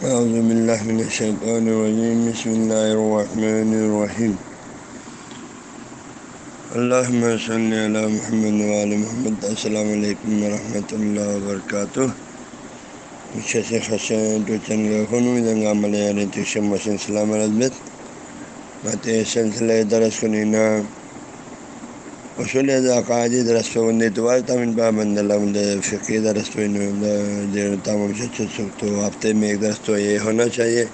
بسم اللہ الرحمن الرحیم اللہم صلی علی محمد وعلی محمد. السلام علیکم ورحمۃ اللہ وبرکاتہ شش خشن تو چنگ خنو دنگا ملیہ تشم وسن سلام رضبت مت سلسلہ درس کنینا اصول عقائد درست اتوار تمن پابند الحمد فقی درست تمام تو ہفتے میں ایک درست تو یہ ہونا چاہیے۔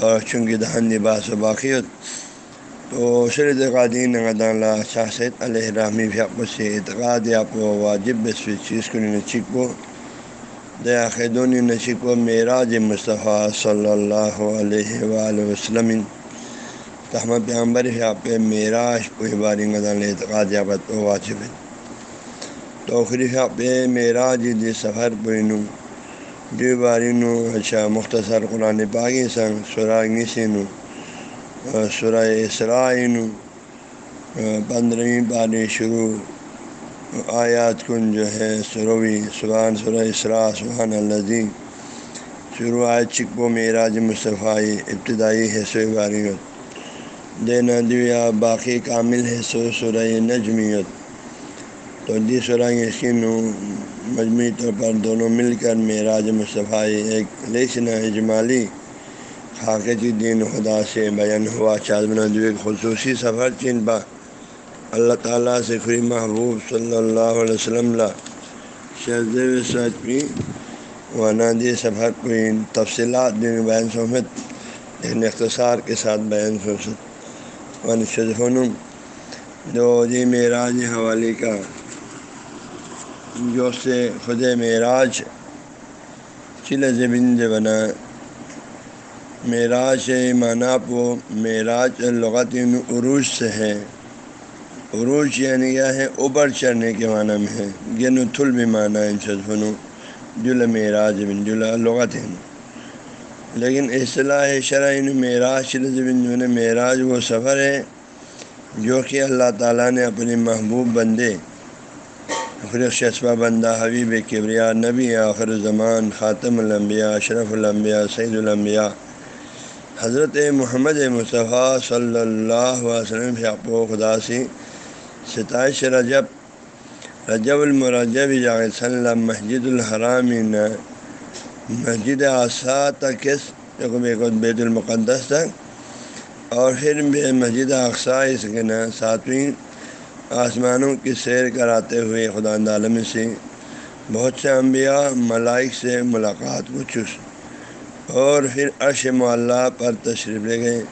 اور چونکہ دہن لباس و باقی تو اصول اعتقادین اللہ شاست علیہ رحمی فیاق سے اعتقاد آپ کو واجب بس چیز کو نچک کو۔ دیا خیدون نشک و معراج مصطفیٰ صلی اللہ علیہ وآلہ وسلم۔ تحمد پیامبر آپ معراج کوئی باری اعتقاد یابت و واجب ہے۔ تو خریف آپ معراج دی سفر پرینوں جو باری نو اچھا مختصر قرآن پاکی سنگ سراغی سینو سرا اسرائین پندرہویں باری شروع، آیات کن جو ہے، سروی، سبحان سرا اسرا سبحان الزیم شروع آئے چکو معراج مصطفی ابتدائی ہے سو باری دینا دیا باقی کامل ہے سو سورہ نجمیت۔ تو دی سورہ یقین مجموعی طور پر دونوں مل کر معراج مصطفی ایک لیسن اجمالی خاکتی دین خدا سے بیان ہوا۔ چادمنا ایک خصوصی سفر چین با اللہ تعالیٰ سے خری محبوب صلی اللہ علیہ وسلم شہزی و نادی سفر کو تفصیلات دین بیان سہمت لیکن یعنی اختصار کے ساتھ بیان سوست ونشن دو جی معراج حوالے کا۔ جو سے خود معراج چل زبن بنا۔ معراج معنی وہ معراج لغت عروج سے ہے۔ عروج یعنی کیا ہے اوپر چڑھنے کے معنی میں ہے۔ گن تھل بھی معنی ان شدفن جل معراج بن جلا لغت لیکن اصطلاح شرعین یعنی معراج بن معراج وہ سفر ہے جو کہ اللہ تعالیٰ نے اپنے محبوب بندے آخر شسبہ بندہ حبیب کبریا، نبی آخر زمان، خاتم الانبیاء، اشرف الانبیاء سعید الانبیاء، حضرت محمد مصطفیٰ صلی اللہ علیہ وسلم شاپ و خدا سی ستائش رجب رجب المرجب صلی مسجد الحرام مسجد آسا تک بیت المقدس تک، اور پھر مسجد اقسا اس کے نا ساتویں آسمانوں کی سیر کراتے ہوئے خدا عالم سے بہت سے انبیاء ملائک سے ملاقات کو چس، اور پھر عرش معلّہ پر تشریف لے گئے،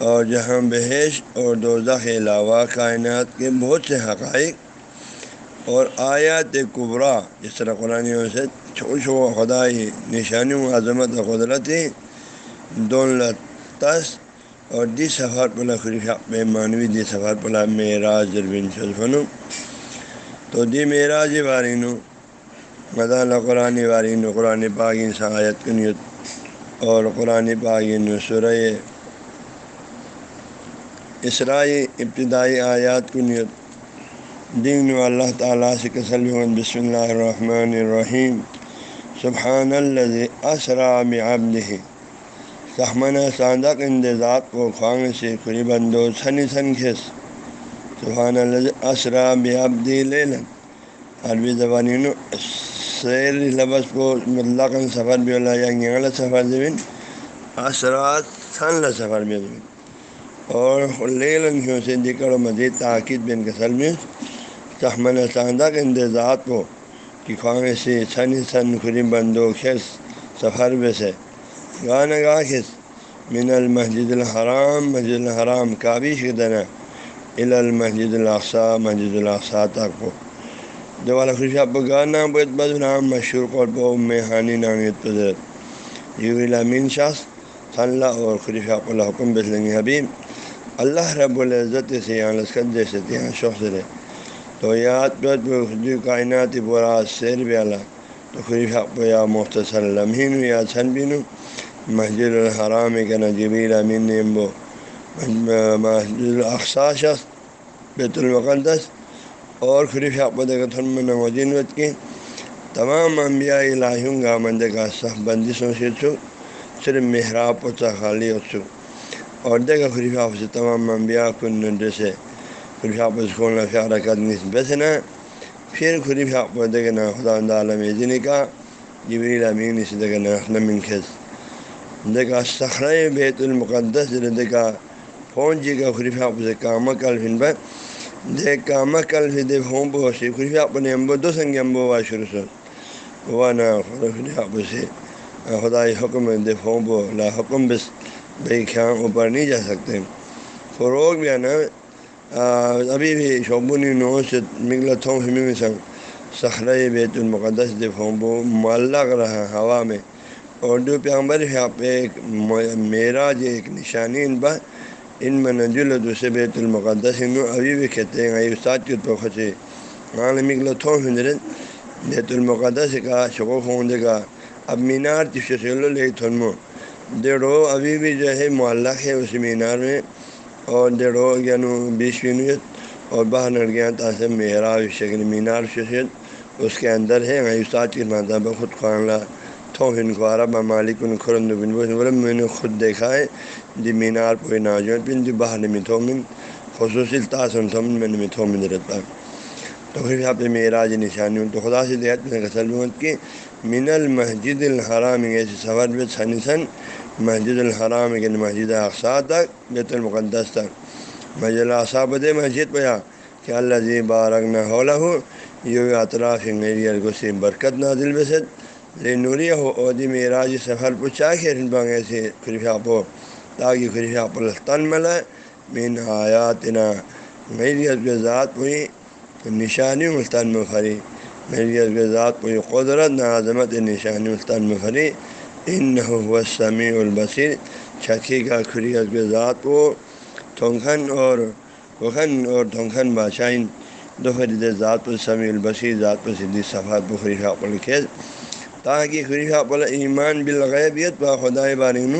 اور جہاں بحیش اور دوزہ کے علاوہ کائنات کے بہت سے حقائق اور آیات قبرا جس طرح قرآن سے چھو چھو خدائی نشانیوں عظمت و قدرتی دون لطس اور دی سفر پلا بے مانوی، دی سفر پلا معراج دربین شلفن تو دی معراج وارین مدان قرآن وارین قرآن پاکین سایت کنیت اور قرآن پاکین سرع اسرائی ابتدائی آیات کنیت۔ دین و اللہ تعالیٰ سے کسل بسم اللہ الرحمن الرحیم۔ سبحان اللہ اسرا بعبده سحمن صادق اندزاد کو خواہ سے کھری بندو سنی سن کھس۔ سبحان اللہ اسرا بعبدی لیلن۔ عربی زبانی سیر لفظ کو مطلق سفر بھی اللہ یعنی یا سفر زمین اسرا سن سفر بھی زمین اور لیلن کیوں سے دکڑ و مزید تاکید بن کسل میں۔ سحمن صادق اندزاد کو کہ خواہ سے سن سن خری بندو خس سفر بے سے گانا گا خس من المسجد الحرام، مسجد الحرام کابش کے ال المسجد الاقصا مسجد الاقصا تک کو جو والا خوشی آپ گانا بد بد نام مشہور قور پو میں ہانی نامیت قدرت یو الامین شاخ صلی اور خریف آپ اللہ حکم بسلنگ حبیب۔ اللہ رب العزت سے یہاں لسکت جیسے یہاں شوق سے رہے۔ تو یاد جو کائنات برا سیر بیالا. تو خریف حق یا مختصر لمحین یا چھن بین مسجد الحرام کے نجیبی امین نیمبو مسجد الاقصا شخص بیت المقدس. اور خریف حق نوجین وت کی. تمام انبیاء الہیوں گا مند کا صح بندشوں سے چھو صرف محراب و خالی اور چھک اور دیکھا خریف آپ سے تمام انبیاء کن سے خریف آپ سے کھولنا پیارا قدمی بس نا پھر خریف آپ کو دیکھنا خدا عالم جن کا جبریل امین اس دیکھنا نمین خیز دیکھا سخرۂ بیت المقدس دیکھا فون جی کا خریف آپ سے کام کل پھن پر دیکھ کام کل پھر دے فون بہت سی خریف آپ نے امبو دو سنگ امبو ہوا شروع سے ہوا نا خریف آپ سے خدا حکم دے فون بو لا حکم بس بھائی خیام اوپر نہیں جا سکتے فروغ بھی ہے نا ابھی بھی شعبونی نو سے مگلا تھوں میں سنگ سخرۂ بیت المقدس دے فون بو معلق رہا ہوا میں۔ اور جو پیامبر ہے، آپ ایک میرا جو ایک نشانی ان پر ان میں نجل دوسرے بیت المقدس ہندو ابھی بھی کہتے ہیں استاد کے تو خچے عالمی ہاں، تھو ہندرت بیت المقدس کا شکو خون دے گا۔ اب مینار چلو لے تھنمو ڈیڑھو ابھی بھی جو ہے معلق ہے، اس مینار میں اور ڈیڑھو یعنی بیسویں نیت اور باہر نڑ گیا تاثر میرا شکل مینار ششید اس کے اندر ہے استاد کی مادہ بخود خانلہ تھو ہن کو عرب ان خرند بن میں نے خود دیکھا ہے، دی مینار پوئے ناجو پن، دی باہر میں تھو من خصوصی تاثن تھو من میں نے تھو من رہتا۔ تو پھر یہاں پہ معراج نشانی ہوں تو خدا سے دیہات میں سلمت کہ من المسجد الحرام ایسے سفر میں سن سن مسجد الحرام کے مسجد اقسا تک بیت المقدس تک مسجد الصاب دے مسجد پہ کہ اللہ جی بارک نہ ہولا ہو یو اطراف میری ارگوسی برکت نازل بسد لے نوری ہو عہدی معراج سفر پوچھا کہ بانگے سے خریفہ پو تاکہ خریفہ پلستان ملا مین آیات نا میری ذات ہوئی نشانی ملتان میں کھری میری کے ذات پوئی قدرت نہ عظمت نشانی ملتان میں ان نہ سمیع البصیر۔ چھکی کا کھری کے ذات کو تھونکھن اور وخن اور تھونکھن بادشاہ دوفرد ذات پر سمیع البصیر، ذات پر صدی صفات بخری پل خیز تاکہ خریفہ پل ایمان بالغیبیت با خدا بارین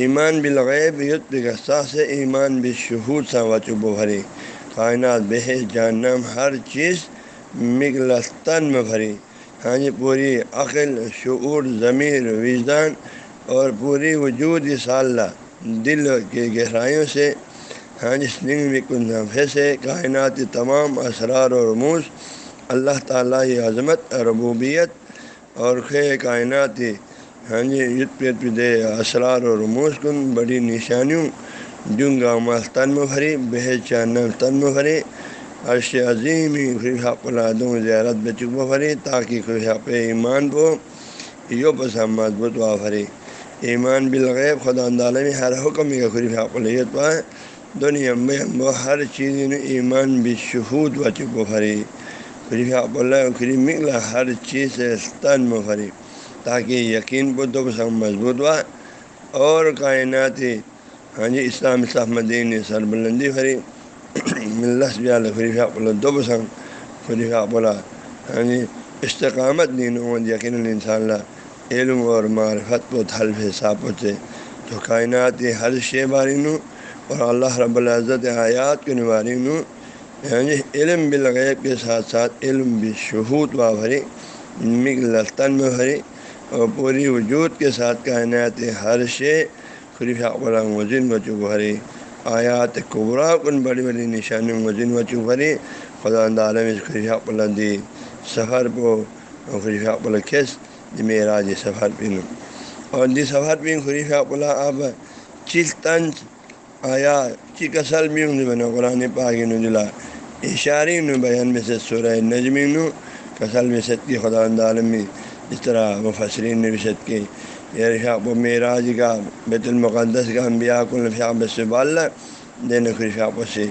ایمان بالغیبیت بگستہ سے ایمان بشہود سا وچو بھری کائنات بہ جانم ہر چیز مغلستان میں بھری۔ ہاں جی پوری عقل، شعور، ضمیر، وجدان اور پوری وجود صالح دل کے گہرائیوں سے ہاں جی سنگ میں کن نفے سے، کائنات تمام اسرار و رموز، اللہ تعالیٰ عظمت، ربوبیت اور خے کائنات ہاں جی یت دے اسرار و رموز کن بڑی نشانیوں جنگا مال میں بھری بہ چان تن میں بھری۔ عرش عظیم خرحق الادوں زیارت بے چکو بھری تاکہ خرحق ایمان بو، یو پسم مضبوط وا بھری ایمان بالغیب، خدا اندال میں ہر حکم کا خریف حقلیت پائے دنیا میں ہر چیز ایمان بشہود و چکو بھری خریف حق اللہ خری مغلا ہر چیز سے تن میں بھری تاکہ یقین کو دو پسم مضبوط ہوا اور کائناتی ہاں جی اسلام اسلام مدین سر بلندی بھری ملس بیال خریف اللہ دو پسند خریف بولا ہاں جی یعنی استقامت دین یقین انشاء اللہ علم اور معرفت و حلف حساب سے تو کائناتی ہر شے بارین اور اللہ رب العزت آیات کے نوارین ہاں جی یعنی علم بالغیب کے ساتھ ساتھ علم بشہود و بھری مغلطن میں بھری، اور پوری وجود کے ساتھ کائنات ہر شے خریف مزن و چبھری آیات قبرا کن بڑی بڑی نشانی مزن و چبھری خدا عالم خریف دی سفر کو خریف کھیس معراج سفر پن اور دی سفر پن خریف اللہ اب چلتن آیا چکسل بھی بنا قرآن پاک نجلا اشاری نو بیان میں سے سورہ نجمی نو، کسل میں ست کی خدا عالمی اس طرح مفسرین نے بشت کی۔ یہ و معراج کا بیت المقدس کا انبیاء کو بصب اللہ دین خرشاپ سے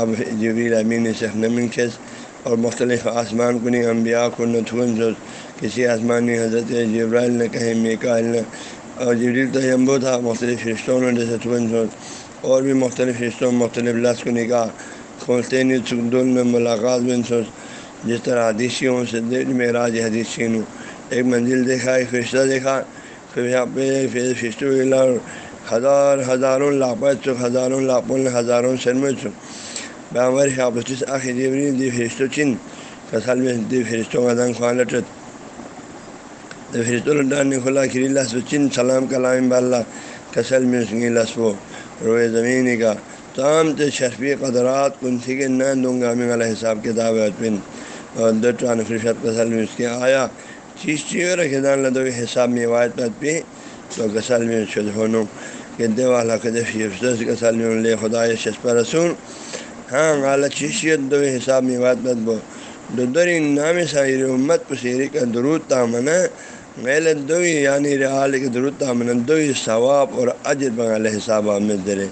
اب جبیل امین سے نمن خیز اور مختلف آسمان کنی انبیاء کو نتھن جو کسی آسمانی حضرت جبرائیل نے کہیں میکائل نے۔ اور جبریل تو یمبو تھا ہاں، مختلف رشتوں نے جیسے تھن سوچ اور بھی مختلف رشتوں مختلف لفظ کو نکاح کھولتے نہیں سکدول میں ملاقات بن سوچ جس طرح حدیثیوں سے معراج حدیثین ایک منزل دیکھا، ایک فرشتہ دیکھا۔ پھر یہاں پہ پھر فرشتوں ہزار، ہزاروں لاپت چک ہزاروں لاپوں، ہزاروں شرم چک بامر آخری دی فرشتوں چن کسل میں دی فرشتوں کا دن خواہ لٹت۔ فرت الڈان کھلا کھری لسب چن سلام کلام باللہ کسل میں اس لسب روئے زمین کا۔ تام تے شرفی قدرات کن تھی کہ نہ دوں گا میں والا حساب کتاب پن اور دٹان فرشت کسل میں اس کے آیا۔ چیز چیز رکھے دان لدو حساب میں واحد پت پہ تو کسل میں شد ہونوں کہ دے والا کسل میں لے خدا شسپ رسول ہاں غالہ چیشیت دو حساب میں واحد پت بو ددری نام سائر امت پسیری کا درود تامنا میل دوئی یعنی رعال کے درود تامن دوئی ثواب اور اجر بنگال حساب میں درے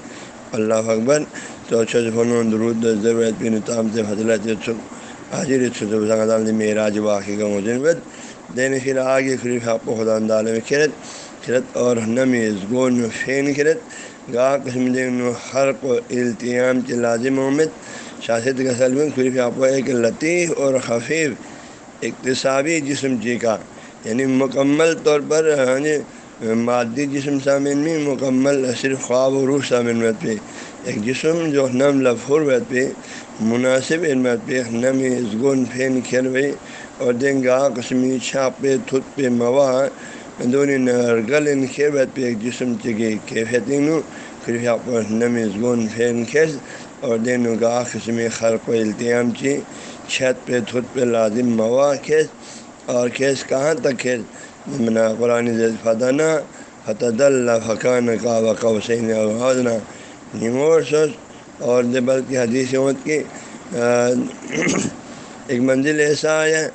اللہ اکبر تو فنون درود ضرورت بن تام سے فضلت حاضر معراج واقعی کا مجن دین پھر آگے خریف آپ کو خدا اندال میں کھرت کھرت اور نمیز گون فین کھرت گاہ قسم دین ہر کو التیام کے لازم محمد شاست کا سلم خریف آپ کو ایک لطیف اور خفیف اقتصابی جسم جی کا یعنی مکمل طور پر ہاں جی مادی جسم سامن میں، مکمل صرف خواب و روح سامن وت پہ ایک جسم جو نم لفور وت پہ مناسب علمت پہ نم ازگون پھین کھیل ہوئی اور دیں گا قسمی چھاپ پہ تھت پہ موا دونوں نرگل ان کھیت پہ ایک جسم چگے کیفیت پھر آپ نم ازگون پھین کھیس اور دینوں گا قسمی خرق و التیام چی چھت پہ تھت پہ لازم موا کھیس اور کھیس کہاں تک کھیس منا قرآن فتح فتح اللہ فقان کا وقع حسین نمور سوچ اور دبل کی حدیث مت کی ایک منزل ایسا آیا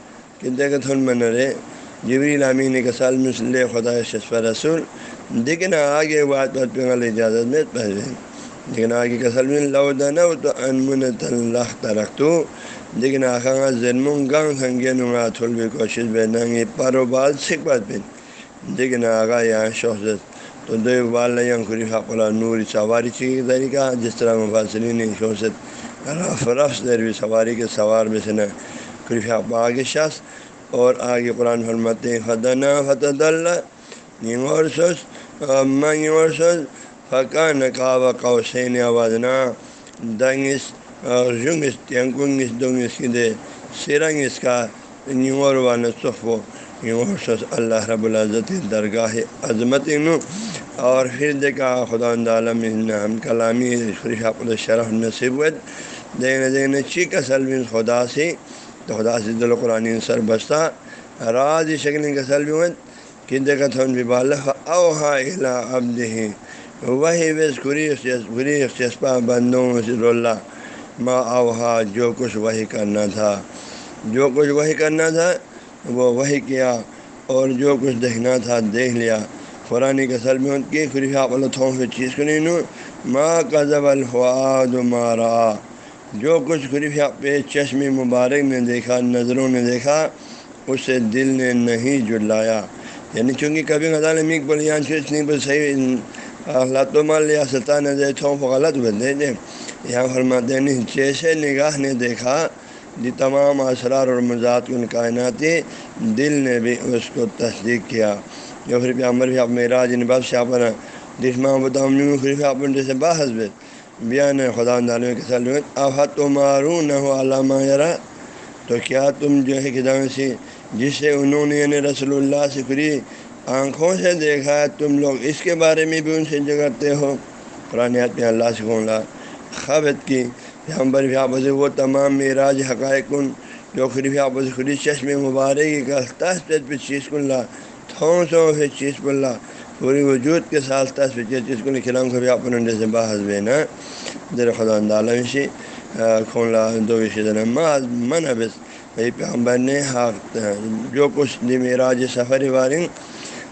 کہ دیکھ من رے جبری لامین کا سال مسلح خدا شسف رسول، لیکن آگے بات بات پہ اجازت میں پہلے۔ لیکن آگے کا سلم لو دن تو انمن اللہ ترخت لیکن آخا ظلم گنگ سنگے نما تھول بھی کوشش بے ننگی پرو بال سکھ بات پہ لیکن آگا یہاں شوہت تو دو اقبال خریف خاقہ نور سواری چی طریقہ، جس طرح مفاصرین شوست رف رفس دیر بھی سواری کے سوار میں سے نہ خریف آگے شخص اور آگے قرآن فرمت فدنا فتح اللہ نیم اور سوس نیم اور نقاب قوسین آواز دنگس جنگس تینکنگس دنگس کی دے سرنگ اس کا نیور والا صف و نیور سس اللہ رب العزت درگاہ عظمت اور پھر دیکھا، خدا عالم ہم کلامی شریف الشرف نصیبت دیکھنے دیکھنے چیک اصل خدا سے تو خدا سے دل قرآن سر بستہ راز شکل کا سلوت کہ دیکھا تھا ان بھی بالخ او ہا الا ابد ہی وہی ویس گری چسپا بندوں رض اللہ ما اوہا جو کچھ وہی کرنا تھا۔ جو کچھ وہی کرنا تھا، وہ وہی کیا، اور جو کچھ دیکھنا تھا، دیکھ لیا۔ قرآن کے سر میں کی خریفہ تھوں سے چیز کو نہیں ماں قزب الفواد مارا جو کچھ خریفہ پہ چشم مبارک نے دیکھا، نظروں نے دیکھا، اسے دل نے نہیں جلایا۔ یعنی چونکہ کبھی غزال میک بول یہاں چیز نہیں، بس صحیح اللہ تو مان لیا سلطان دے تھوں غلط بندے دے یہاں فرماتے نہیں جیسے نگاہ نے دیکھا، دی تمام اسرار اور مزاط ان کائناتی، دل نے بھی اس کو تصدیق کیا۔ جو پھر پیامبر بھی آپ میراج نباب شاہ پر دشما بتاؤں پھر آپ جیسے باحث بیان خدا عالم کے سلمت آفت و معرون نہ ہو علامہ یرا، تو کیا تم جو ہے کتاب سے جسے انہوں نے یعنی رسول اللہ سے فری آنکھوں سے دیکھا، تم لوگ اس کے بارے میں بھی ان سے جگرتے ہو۔ قرآن میں اللہ سے کھولا خبت کی پیامبر بھی آپس وہ تمام معراج حقائق ان جو خریف آپس خری چشم مبارک کا تس پہ چیز کن لا تھوں سو پھر چیز پر پوری وجود کے ساتھ تس پہ چیز کن کھلام خبی آپ سے باحث بے نا در خدا عالم سے کھون لا دو من ابس بھائی پیامبر نے حق، جو کچھ دی معراج سفر وارن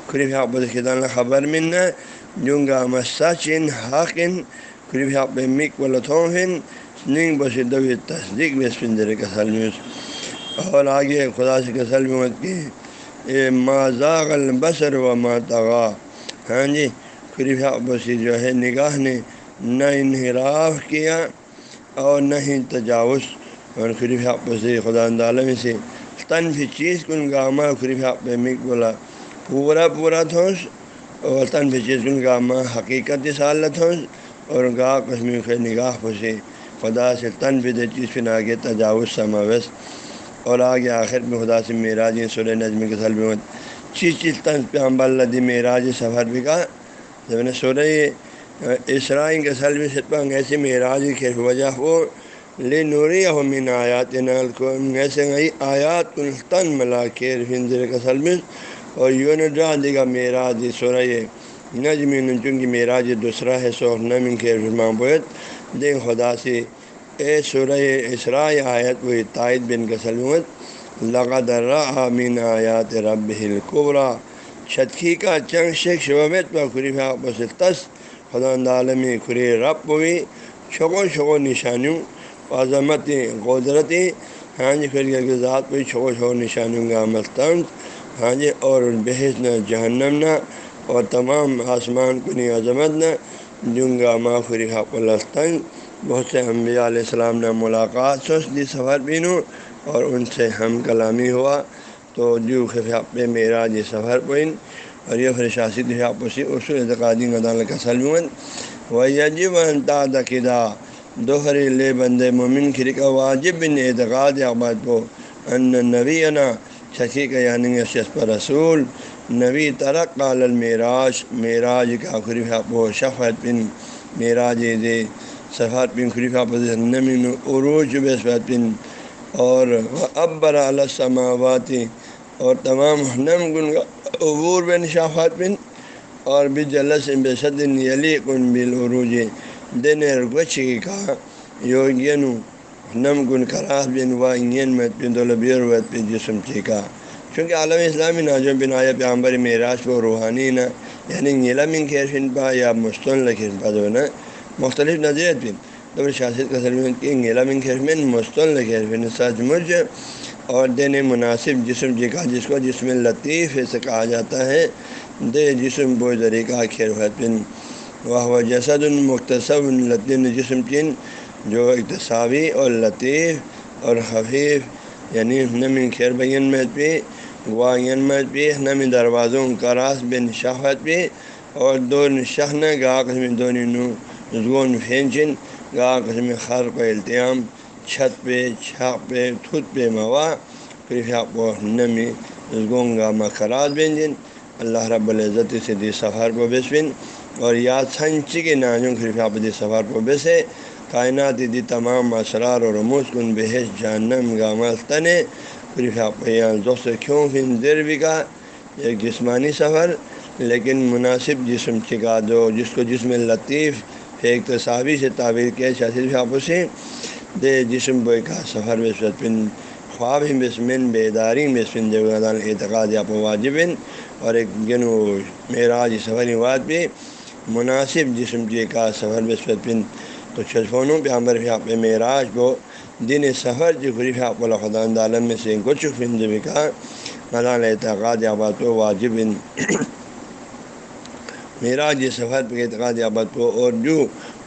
خریف آپس خدا خبر من جونگا مساچن، حاقن خریف آپ مک و لتھوں ہن ننگ بس دوی تصدیق میں پندر کسل میں۔ اور آگے خدا سے کسل میں مت کی اے ما ذاغ البصر و ما تغا ہاں جی قریب بسی جو ہے نگاہ نے نہ انحراف کیا اور نہ ہی تجاوز، اور قریب بسی خدا عالم سے تن بھی چیز کن گاما قریب پہ مک بولا پورا پورا تھوس اور تن بھی چیز کن گاما حقیقت سالت تھوس اور گاہ قسم کے نگاہ پھنسے خدا سے تن بھی دے چیز پھر آگے تجاوز سماوس اور آگے آخر میں خدا سے معراج جی سر نظم کے سلم چیز چیز تن پیامبر لدی معراج سفر بھی کا جب نے سورہ اسرائیل کے سلم ستپنگ ایسی معراج کی وجہ ہو لے نوری من آیات نال کو ایسے گئی آیات تن ملا کے فنزر کا سلم اور یون ڈا دیگا معراج سورہ نجم چونکہ معراج دوسرا ہے سو نمن کے رحمان بوت دے خدا سے اے سورہ اسراء آیت و تائید بن کا سلمت لگا در امین آیات رب القبرا شتخی کا چنگ شیخ شبت پر خریف تس، خدا عالمی خری رب ہوئی چھگو چھگو نشانیوں عظمت قدرتی. ہاں جی پھر کے ذات پہ چھوٹو چھو نشانیوں کا مستند ہاں جی اور بحث نہ، جہنم نہ، اور تمام آسمان کنی عظمت نہ. جنگا معافری حق الستنگ بہت سے انبیاء علیہ السلام نے ملاقات سوچ دی سفر بینوں. اور ان سے ہم کلامی ہوا تو جو خفاپ میرا جی سفر پوئن اور یہ پھر شاست اسی اصول اعتقادی مدان کا سلمن و یجب دقیدہ دوہری لے بند مومن کھری کا واجب بن اعتقاد احمد کو ان نبی انا شکی کا یعنی پر رسول۔ نبی ترق قال المعراج۔ معراج کا خریف و شفت بن معراج دے۔ سفر بن خریفہ نمین عروج بن اور ابر علسماواتی اور تمام نم گن عبور بن شافات بن اور بھی جلس بے صدن علی کن بل عروج دن گچ کا یوگینو نم گن کراس بن و انگین مت بن دولبیر وت بن جسم چیکا چونکہ عالم اسلامی ناجم بن آیا پیامبر معراج پہ روحانی نہ یعنی نیلم خیرفن پا یا مستن لکھن پا جو نا، مختلف نظریت بن۔ تو شاست کا سلم کی نیلم خیرفن مستن خیرفن سچ مجھ اور دین مناسب جسم جی کا جس کو جسم لطیف سے کہا جاتا ہے۔ دے جسم بو ذریعہ خیر بن وہ جسد المختصب لطین جسم چن جو اقتصابی اور لطیف اور حفیف یعنی نمی خیر بین میں بھی واین میں بھی نمی دروازوں کراس بن شہوت بھی اور دو شہن گا قسم دونوں پھینچن۔ گا قسم خر کو التیام، چھت پہ، چھاپ پہ تھت پہ موا، پھر کو نمی گونگا مخرات بن اللہ رب العزت سے دی سفر کو بسبن اور یا سنچی کے ناجوں خرفہ دی سفر کو بسے۔ کائنات دی تمام اسرار اور مسکن بحث جانم گامہ تنے دوست کیوں فن دیر بھی کا ایک جسمانی سفر، لیکن مناسب جسم چکا دو، جس کو جسم لطیف ایک تصابی سے تعبیر کیا شاثر آپ سے، دے جسم بوئی کا سفر بن خواب بسمن بیداری بسمن دیوان اعتقاد یا واجبن اور ایک گنو معراج سفر واد بھی، مناسب جسم جی کا سفر بسفت بن تو چھفونوں پہ عمر آپ معراج کو، دن سفر جو غریف آپ خدا عالم میں سے کچھ فن بھی کا ملان اعتقاد آباد کو واجب میرا جی سفر پہ اعتقاد آباد کو اور جو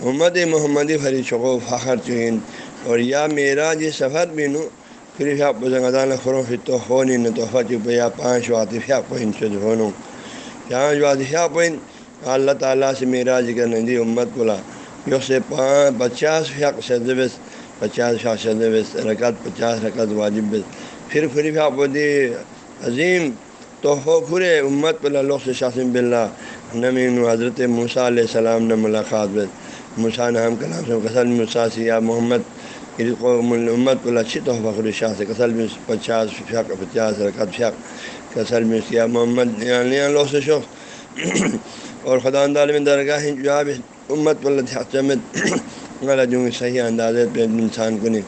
محمد محمدی فری شکو فخر چین اور یا میرا جی سفر بھی نو، پھر آپ خرو پھر تو ہو نہیں نہ تحفہ چپ یا پانچ واطف پوئن شد ہونوں پانچ واطفہ پوئن اللہ تعالیٰ سے میرا جی کا امت بولا۔ جو سے پانچ پچاس فیق صدبس پچاس فیصد رکعت پچاس، رکعت واجب پھر پھر آپ عظیم تو ہو پورے امت پہ اللہ سے شاسم بلّہ نمین حضرت موسیٰ علیہ السلام نے ملاقات بس موسیٰ نام کلام سے کسل موسیٰ سیاح محمد امت پہ اچھی تو فخر شاہ سے کسل میں پچاس فق پچاس رکعت فق کسل میں سیاح محمد یعنی اللہ سے شوق اور خدا اندال میں درگاہ جواب امت پہ اللہ چمت غلط جو صحیح انداز پہ انسان کو نہیں۔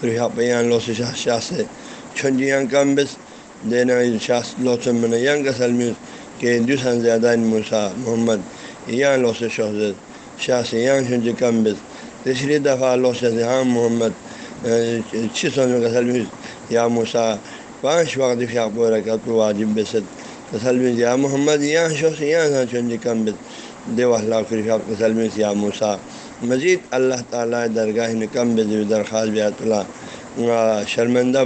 پھر بیان لو سے شاہ شاہ سے چھنجیاں کم بس۔ دینا شاہ لو سے من ینگ اصل میں کہ دوسرا زیادہ موسا محمد یہاں لو سے شہزد شاہ سے یہاں چھنجی کم بس تیسری دفعہ لو سے ہاں محمد چھ سو میں اصل یا موسا پانچ وقت فیاق رکھا تو واجب بسد اصل میں یا محمد یہاں شو سے یہاں چھنجی کم بس دیو اللہ فریف اصل یا موسا مزید اللہ تعالیٰ درگاہ نکم بے درخواست بیات اللہ۔ شرمندہ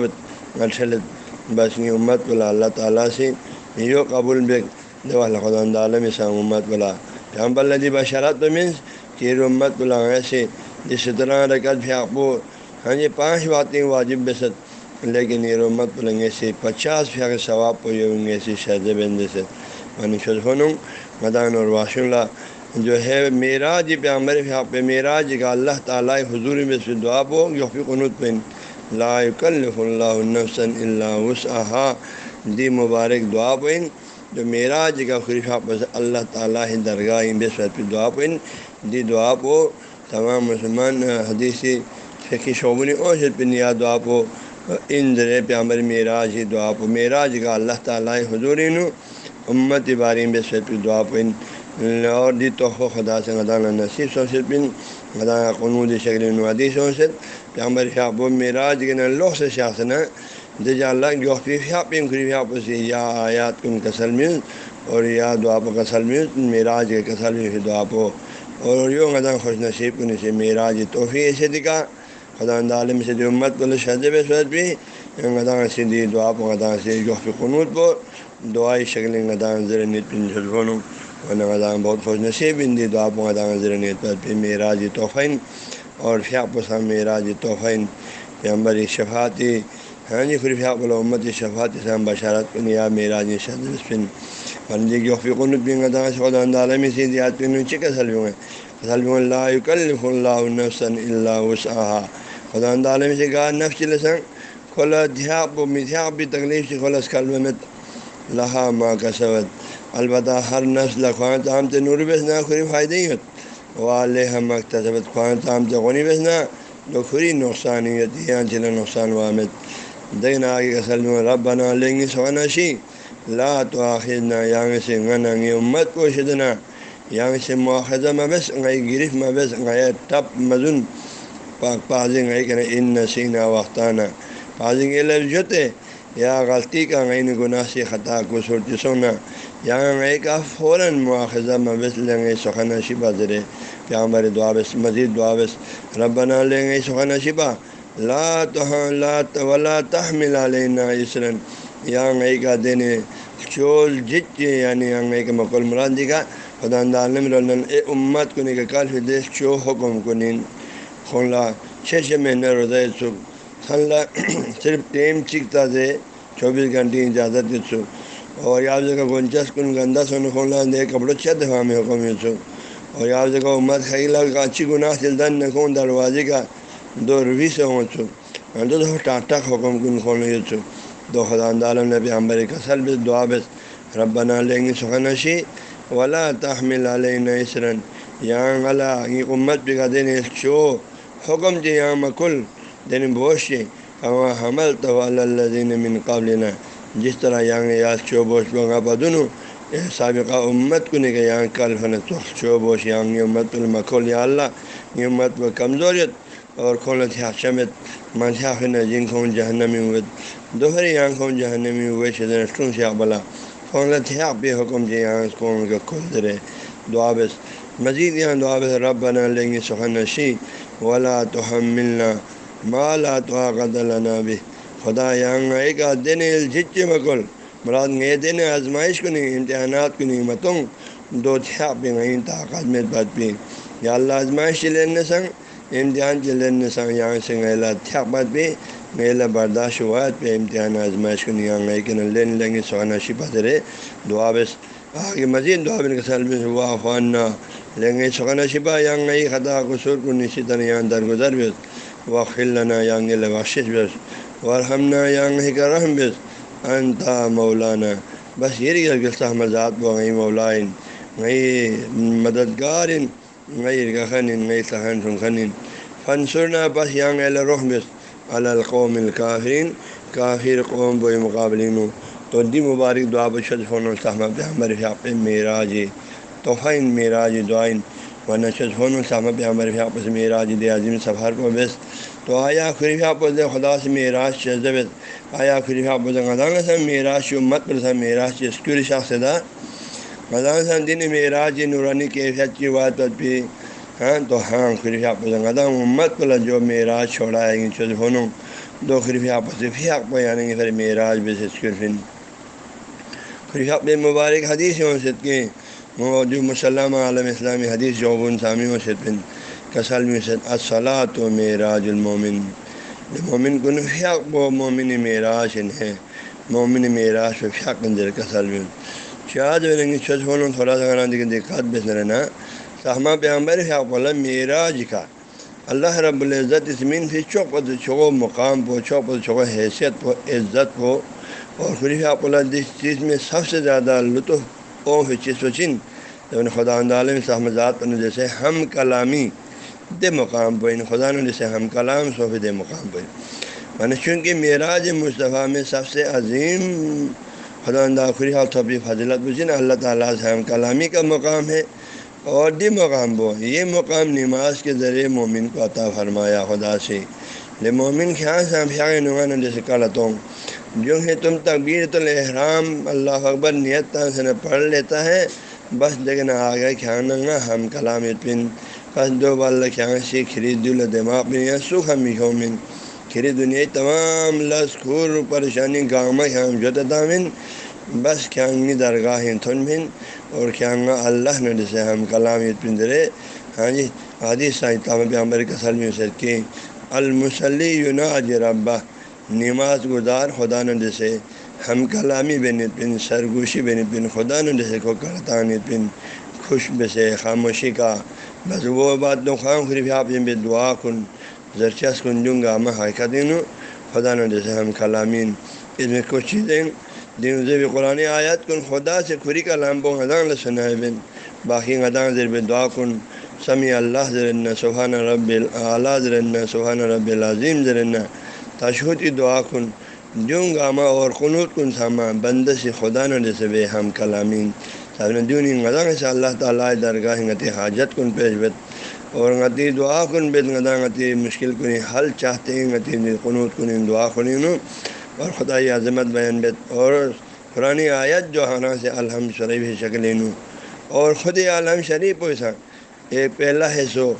بسنی امت بلا اللہ تعالیٰ سے یو قبول بیک دو اللہ خدا عالم سام امت بلا۔ ہم بلدی بشرات تو مینس کہ امت بلا ایسے جس طرح رکعت بھی آپ ہاں جی پانچ باتیں واجب بسط لیکن یہ رومت پلنگے سے پچاس فیاق ثواب پہ گے سی شہد بندے سے من شدفن مدان اور واش اللہ جو ہے معراج پہ عمر پہ معراج کا اللہ تعالیٰ حضور میں سے دعا پو یوفی قنوط پہ۔ لا کلف اللہ نفسن اللہ وسعہ دی مبارک دعا پوئن جو معراج کا خریفہ پس اللہ تعالیٰ درگاہ بے پہ دعا پوئن دی دعا پو، تمام مسلمان حدیثی فقی شعبنی اور پن یا دعا پو۔ ان ذرے پہ عمر معراج ہی دعا پو۔ معراج کا اللہ تعالیٰ حضور امت بارین بے پہ دعا پوئن اور دی تو خدا سے غدانہ نصیب سو سے پن غدانہ قنود شکل نوادی سو سے پیامبر شاپ و معراج کے نلوح سے شاخنا دجا اللہ جو پن خری شاپ سے یا آیات کن کسل مل اور یا دعا پو کسل مل معراج کے کسل مل دعا پو اور یوں غدان خوش نصیب کن سے معراج توفی ایسے دکھا۔ خدا عالم سے دی امت کو شہد سعد بھی غدان سے دی دعا پو غدان سے جو قنوط پو دعائی شکل غدان ذر نیت پن بہت خوش نصیب ان دی دعا پو غدان ذر نیت پر پھر معراج توفین اور فیاق پسام جی، معراج توفین پیامبر شفاتی ہاں جی خری فیاق الامت شفاتی سام بشارت کن یا معراج شہد بسپن ہاں جی جو فکن پن غدان سے خدا سے دیات پن۔ چکے سلو ہیں؟ سلم اللہ کلف اللہ نفسن اللہ وسعہ خدا عالم سے کہا نفس لسن کھولا دھیاپ و متھیاپ بھی تکلیف سے کھولا کلمت لہا ماں کا سبت البتہ ہر نسل خوان تام تے نور بسنا خری فائدہ ہی ہوت والے مکتبت خوان تام تے غنی بسنا جو خری نقصان ہی ہوتی ہے چلے نقصان وامد دیکھنا آگے کا سلم رب بنا لیں گے سوانا شی لا تو آخر نہ یانگ سے غنا گے امت کو شدنا یانگ سے مواخذہ مبس گئی گرف مبس گئے ٹپ مزن پاک پازنگ گئی کہ ان نسینہ وقتانہ پازنگ لفظ جوتے، یا غلطی کا غین گناہ سے خطا کو سرتی سونا. یہاں غی کا فوراً مواخذہ مبس لیں گے سخن شبہ ذرے پیامبر دعابس مزید دعابس ربنا لیں گے سخن شبہ لا تو لا ولا تحمل علینا اسرن یہاں یعنی غی کا دینے چول جت یعنی, یعنی یہاں غی کا مقل مراد دکھا خدا عالم اے امت کو نہیں کل دیش چو حکم کو نین خلا چھ چھ مہینے روزہ صبح۔ خلا صرف ٹیم چکتا دے چوبیس گھنٹے اجازت دی سو اور یا جگہ گنچس کن گندا سن کھولا دے کپڑوں چھ دفاع میں حکم سو۔ اور یا جگہ امت خیلا کا اچھی گناہ سے دن نکھوں دروازے کا دو روی سے ہوں سو۔ دو ٹاٹک حکم کن کھول سو۔ دو خدا عالم نبی عمبر کسل بس دعا بس۔ رب بنا لیں گے سخنشی ولا تحمل علیہ اسرن۔ یہاں غلا یہ امت پہ کا دین شو۔ حکم جی یہاں مکل، دین بوش اما حمل تو اللہ من قابلنا جس طرح یہاں یا چو بوش بگا سابقہ امت کو نہیں کہ یہاں کل فن تو چو بوش یہاں امت المکول یا اللہ، یہ امت و کمزوریت اور کھولت حشمت منشا خن جن خون جہنمی ہوئے دوہرے یہاں خون جہنمی ہوئے، شدن سے بلا کھولت ہے آپ بھی حکم جی یہاں اس کو کا کھول دے دعا بس۔ مزید یہاں دعا بس رب بنا لیں گے سخن شی ولا تو ہم ملنا مالا تو لنا بھی خدا یہاں ایک دن جچ مکل۔ مراد گئے دن آزمائش کو نہیں امتحانات کو نہیں متوں دو تھیا پہ گئیں طاقت میں بد پی۔ یا اللہ آزمائش چلنے سنگ امتحان چلنے سنگ یہاں سے گیلا تھیا بد پہ میلا برداشت ہوا پہ امتحان آزمائش کو نہیں آ گئے کہ لین لیں گے سہانا شپا رے دعا بس۔ آگے مزید دعا بن کے سال ہوا خوانہ لیں گے سہانا شپا یا گئی خطا قصور کو نشی طرح یہاں درگزر بھی و خلنا یانگ لباشش بس۔ ورحمنا یانگ کا رحم بس انتا مولانا۔ بس یہ رہی گلستہ مزاد و گئی مولائن گئی مددگار گئی گخن گئی سہن سنخن فنسرنا بس یانگ رخ بس القوم الکافرین۔ کافر قوم بو مقابلین تو دی مبارک دعا بشد فون الصحمد ہمارے شاپ معراج توفین معراج دعائن۔ ورنہ شد فون الصحمد ہمارے شاپ سے معراج دے عظیم سفر کو بس تو آیا خریف آپ خدا سے معراج شزبت آیا خریف آپ غذان سا معراج مت پر سا معراج اسکول شاخ دا؟ غذان سا دن معراج نورانی کیفیت کی بات پر بھی ہاں تو ہاں خریف آپ غذا مت پر جو معراج چھوڑائیں گے چود فونوں دو خریف آپ فی حق پہ یعنی آنے گے پھر معراج بس اسکول فن. خریف آپ مبارک حدیث ہوں وسط کے موجود مسلم عالم اسلامی حدیث جوبن سامی وسط فن کسل میں اصلاۃ و معراج المومن۔ مومن کن فیق و مومن معراج ہے۔ مومن معراج پہ فیق اندر کسل بھی شاید ورنگی چھت ہو تھوڑا سا کرنا دیکھ دقت بس رہنا۔ سہما پیغمبر فیق بولا معراج کا۔ اللہ رب العزت اسمین پھر چوک چوکو مقام پو چوک چوکو حیثیت پو عزت پو اور پھر فیق بولا جس چیز میں سب سے زیادہ لطف او ہے چیز و چن خدا عالم صحمزات پر جیسے ہم کلامی۔ دے مقام پہ خدا نے جیسے ہم کلام صوفی دے مقام پہ میں چونکہ معراج مصطفیٰ میں سب سے عظیم، خدا خری طبی فضلت بجن اللہ تعالیٰ سے ہم کلامی کا مقام ہے اور دی مقام وہ یہ مقام نماز کے ذریعے مومن کو عطا فرمایا، خدا سے۔ لے مومن خیال سے ہم نمان جیسے کالتوں جو ہے تم تقبیر تو الحرام اللہ اکبر نیت سے پڑھ لیتا ہے، بس لیکن آگے کھانا ہم کلام پن دو بال کھانا سی خرید دل دماغ میں یا سکھ ہم ہومن کھری دنیا تمام لس خور پریشانی گاؤں میں ہم جو دامن بس کھانگی درگاہ تھن بن اور کھانگا اللہ نے جیسے ہم کلام پندرے ہاں جی عادی سائیں تام عمر سر کی المسلی یونا ربا نماز گزار خدا نے جیسے ہم کلامی بے نتن سرگوشی بے نتن خدا نے جیسے کو کرتا نتن خوش بے خاموشی کا بس وہ بات تو خام خریف آپ بے دعا کن زرچس کن دوں گا میں حقیقت خدا نے جیسے ہم کلامین۔ اس میں کچھ چیزیں دن سے بھی قرآن آیات کن، خدا سے کھری کلام بو غدان سنا بن۔ باقی غدان ذر دعا کن، سمی اللہ ذرن سبحان رب اعلیٰ ذرن سبحان رب العظیم ذرن تشہدی دعا کن جوں گاما اور قنوط کن ساما بند سے خدا نہ جیسے بے ہم کلامین۔ غذا سے اللہ تعالیٰ درگاہ غتی حاجت کن پیش بت اور غتی دعا کن بیت غدا غتی مشکل کن حل چاہتے ہیں غتی قنوط کن دعا کنین اور خدائی عظمت بیان بیت اور قرآن آیت جو ہانا سے الحم شریف شکل اور خود عالم شریف پوسا ایک پہلا ہے سو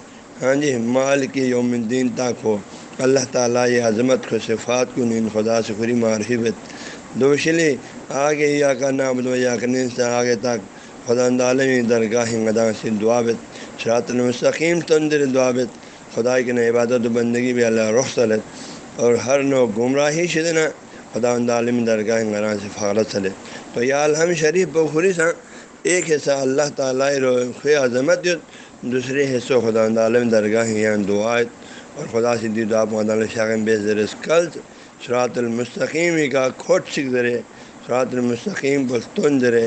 ہاں جی مال کی یوم الدین تک ہو اللہ تعالیٰ یہ عظمت کو صفات کو نین خدا سے خری معرفت دوشلی آگے یا کا نام یا کرنے سے آگے تک خدا عالمی درگاہ غدا سے دعابت شراط المستقیم تندر دعابت خدا کی نہ عبادت و بندگی بھی اللہ رخصلت اور ہر نو گمراہی شدنا خدا عالم درگاہ غدا سے فارت صلی تو یہ الحم شریف بخوری سا ایک حصہ اللہ تعالیٰ رو عظمت دوسرے حصہ خدا عالم درگاہ یہاں دعات اور خدا سے مدان شاغم بے زر قلط شراط المستقیم کا کھوٹ سکھ درے شراط المستقیم بستون درے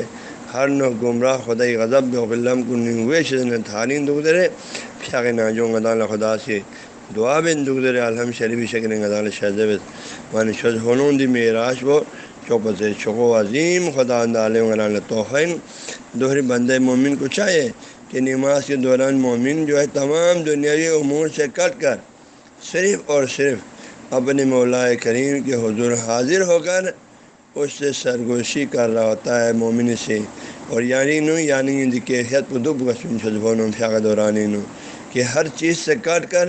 ہر نو گمراہ خدا غضب غلم ہوئے شن تھارین دکھ درے شاغ ناجو غدال خدا سے دعا بن دکھ درے الحم شریف شکن غدال شہزب مان شد ہنون دی معراج وہ چوپ سے عظیم خدا عالم غلال توحین دوہری بند مومن کو چاہیے کہ نماز کے دوران مومن جو ہے تمام دنیاوی امور سے کٹ کر صرف اور صرف اپنے مولا کریم کے حضور حاضر ہو کر اس سے سرگوشی کر رہا ہوتا ہے مومن سے۔ اور یعنی نو یعنی کیفیت فیاق دورانی نو، کہ ہر چیز سے کاٹ کر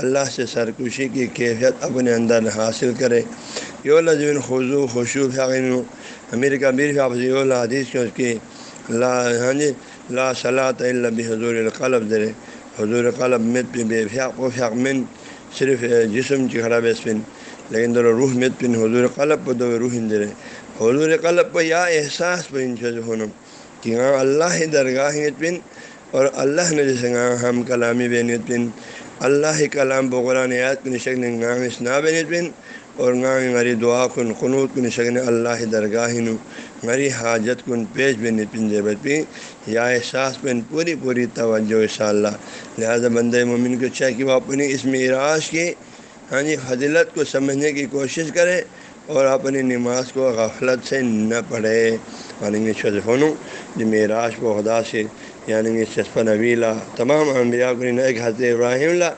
اللہ سے سرکشی کی کیفیت اپنے اندر حاصل کرے۔ یو لذین خضو خوشو فیاقین امیر کبیر فیاضی حدیث کے اس کی لا ہاں جی لا صلاح اللہ حضور القلب در حضور قلب مت بے فیاق و فیاق من، صرف جسم کی خراب اسپن لیکن دور روح مت پن حضور قلب پہ دو روح اندر حضور قلب پہ یا احساس پہ ان ہونم کہ ہاں اللہ درگاہ پن اور اللہ نے جیسے گاں ہم کلامی بینت پن۔ اللہ کلام بقرآن یاد کن شکن گاں اسنا بینت پن۔ اور گاں غری دعا کن قنوط کن شکن اللہ درگاہ نو غری حاجت کن پیش بین پن زیبت پن یا احساس پن پوری پوری توجہ شاء اللہ لہٰذا بند مومن کو چاہے کہ وہ اپنی اس معراج کی ہاں جی فضلت کو سمجھنے کی کوشش کرے اور اپنی نماز کو غفلت سے نہ پڑھے۔ یعنی کہ شفن جو معراج کو خدا سے یعنی کہ شسف نویلا تمام انبیاء کو ایک حضرت ابراہیم اللہ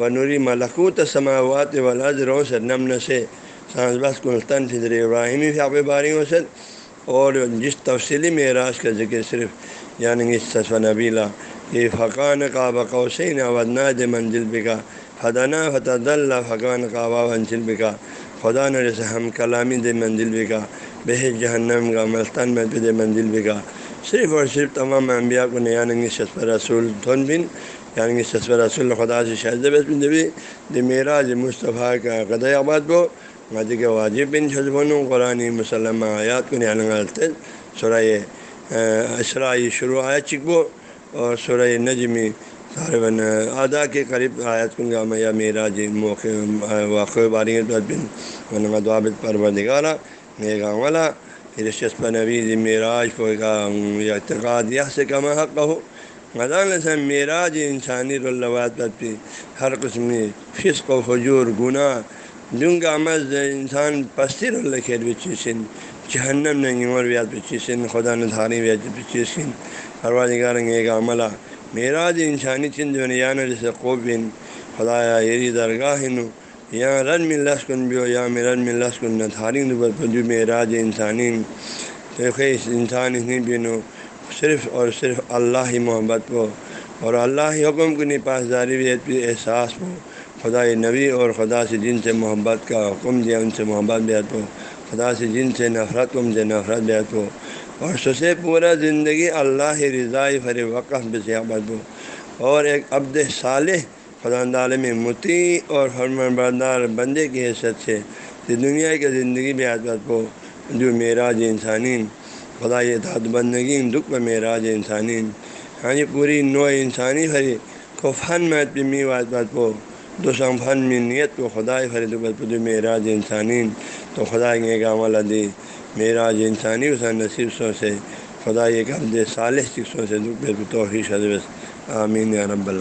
و نوری ملکوت سماوات ولاز رو سے نمن سے۔ سانس بس کلطن فضر ابراہیمی فیاق باری وسد اور جس تفصیلی معراج کا ذکر صرف یعنی کہ شسف نبیلا کہ فقان کا بقوسین ودنا د منزل بکا۔ فدنا فتح اللہ فقان کا منزل بکا. خدا نے جیسے ہم کلامی دے منزل بکا. بے جہنم کا ملتان میں دے منزل بکا. صرف اور صرف تمام انبیاء کو نیا ننگی شسف رسول دھن بن یعنی کہ رسول خدا سے شہز بس بن دبی. د مصطفیٰ کا قدع آباد بو. مدی کے واجب بن شزبن قرآن مسلم آیات کو نعلت سرائے اسرائی شروع آیا چکبو اور سورہ نجمی طالباً ادا کے قریب آیت کن گا یا میرا جی موقع واقع باری بن دعابت پرور نگارا نیگا والا رشت نوی معراج کو اعتقاد یہ سے کما حق ہو مدان سے معراج انسانی رلوات پہ ہر قسم فسق و فجور، گناہ جن کا مز انسان پستی رل کھیل بچی سن جہنم نے عمر ویات بچی سن خدا نے دھاری ویات بچی سن ہر گے گا عملہ معراج انسانی چند دنیا جیسے قوبن خدا یری درگاہ نو یا رن مل کن بھی ہو یا میں رن مل کن نہ تھاری جو معراج انسانی انسان اتنی بھی نو صرف اور صرف اللہ ہی محبت کو اور اللہ ہی حکم کو نہیں پاسداری بھی احساس ہو. خدا نبی اور خدا سے جن سے محبت کا حکم دیا، ان سے محبت بیت ہو. خدا سے جن سے نفرت کو سے نفرت بیت ہو. اور سسے پورا زندگی اللہ رضاء فر وقف بسیابت ہو اور ایک عبد صالح خدا میں متی اور حرمن بردار بندے کی حیثیت سے دنیا کی زندگی بھی آدت کو جو معراج انسانی خدا یہ داد بندگی، دکھ میں معراج انسانی ہاں جی یعنی پوری نو انسانی بھری کو فن میں پمی بات کو دوسرا فن میں نیت کو خدا فرید بدپد معراج انسانی تو خدا کے گام والا دی معراج انسانی اس نصیب سو سے خدا یہ کہ عبد صالح سو سے دکھ پہ توحیش حضرت آمین رب اللہ